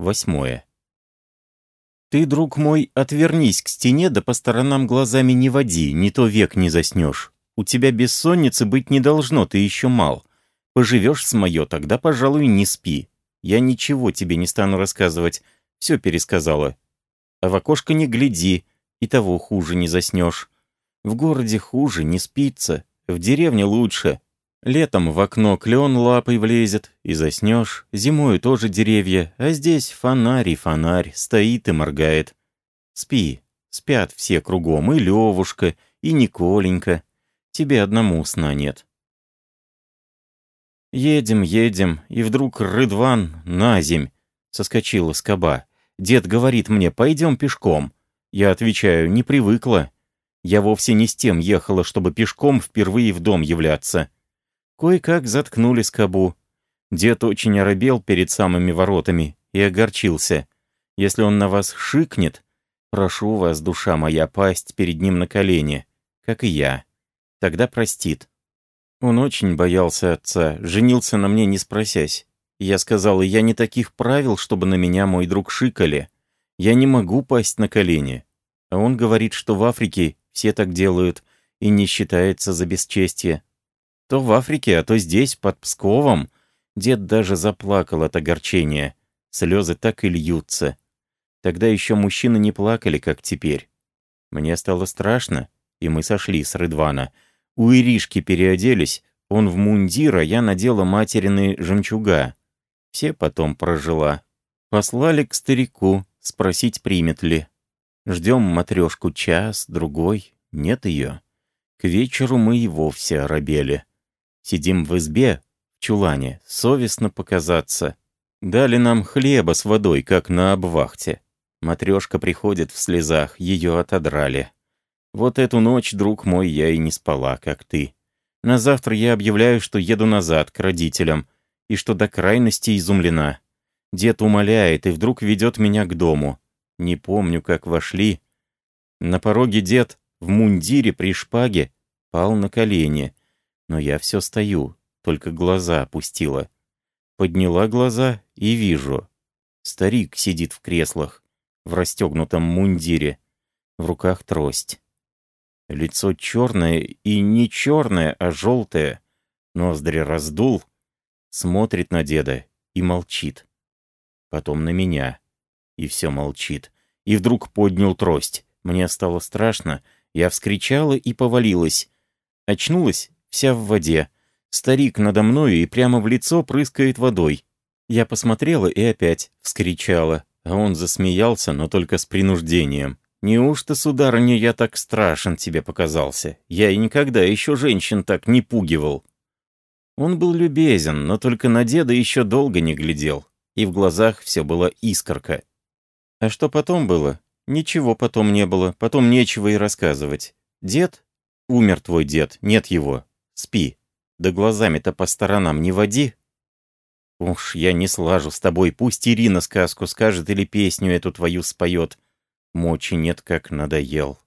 Восьмое. Ты, друг мой, отвернись к стене, да по сторонам глазами не води, не то век не заснешь. У тебя бессонницы быть не должно, ты еще мал. Поживешь с мое, тогда, пожалуй, не спи. Я ничего тебе не стану рассказывать, все пересказала. А в окошко не гляди, и того хуже не заснешь. В городе хуже, не спится, в деревне лучше. Летом в окно клен лапой влезет, и заснешь. Зимою тоже деревья, а здесь фонарь и фонарь, стоит и моргает. Спи, спят все кругом, и Левушка, и Николенька. Тебе одному сна нет. Едем, едем, и вдруг Рыдван на земь. Соскочила с каба. Дед говорит мне, пойдем пешком. Я отвечаю, не привыкла. Я вовсе не с тем ехала, чтобы пешком впервые в дом являться. Кое-как заткнули скобу. Дед очень оробел перед самыми воротами и огорчился. Если он на вас шикнет, прошу вас, душа моя, пасть перед ним на колени, как и я. Тогда простит. Он очень боялся отца, женился на мне, не спросясь. Я сказала, я не таких правил, чтобы на меня мой друг шикали. Я не могу пасть на колени. А он говорит, что в Африке все так делают и не считается за бесчестие. То в Африке, а то здесь, под Псковом. Дед даже заплакал от огорчения. Слезы так и льются. Тогда еще мужчины не плакали, как теперь. Мне стало страшно, и мы сошли с Рыдвана. У Иришки переоделись, он в мундир, а я надела материны жемчуга. Все потом прожила. Послали к старику, спросить, примет ли. Ждем матрешку час, другой, нет ее. К вечеру мы и вовсе оробели. Сидим в избе, в чулане, совестно показаться. Дали нам хлеба с водой, как на обвахте. Матрешка приходит в слезах, ее отодрали. Вот эту ночь, друг мой, я и не спала, как ты. На завтра я объявляю, что еду назад, к родителям, и что до крайности изумлена. Дед умоляет и вдруг ведет меня к дому. Не помню, как вошли. На пороге дед в мундире при шпаге пал на колени. Но я все стою, только глаза опустила. Подняла глаза и вижу. Старик сидит в креслах, в расстегнутом мундире. В руках трость. Лицо черное и не черное, а желтое. Ноздри раздул. Смотрит на деда и молчит. Потом на меня и все молчит. И вдруг поднял трость. Мне стало страшно. Я вскричала и повалилась. Очнулась вся в воде. Старик надо мною и прямо в лицо прыскает водой. Я посмотрела и опять вскричала. А он засмеялся, но только с принуждением. «Неужто, сударыня, я так страшен тебе показался? Я и никогда еще женщин так не пугивал». Он был любезен, но только на деда еще долго не глядел, и в глазах все было искорка. А что потом было? Ничего потом не было, потом нечего и рассказывать. Дед? Умер твой дед, нет его. Спи. Да глазами-то по сторонам не води. Уж я не слажу с тобой, пусть Ирина сказку скажет или песню эту твою споет. Мочи нет, как надоел.